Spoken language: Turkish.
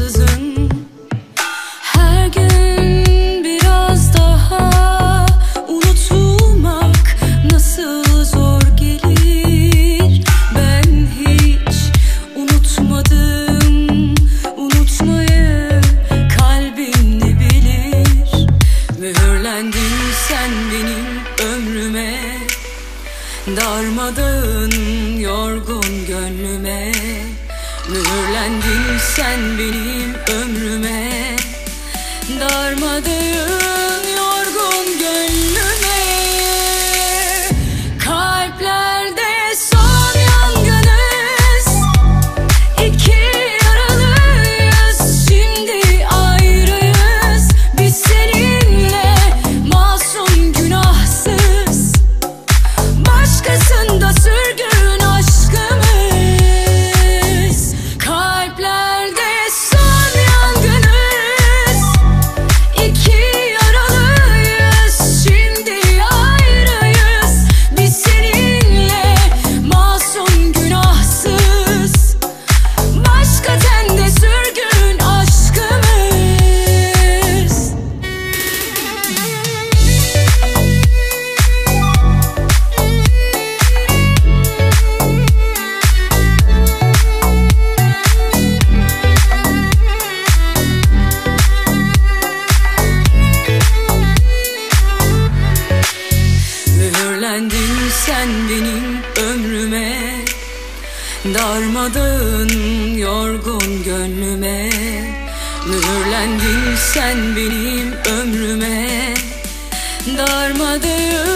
ansızın Her gün biraz daha unutulmak nasıl zor gelir? Ben hiç unutmadım. Unutmayı kalbim ne bilir? Mühürlendin sen benim ömrüme. Darmadağın yorgun gönlüme. Mühürlendin sen beni Sen benim ömrüme Darmadın yorgun gönlüme. Mühürlendin sen benim ömrüme Darmadın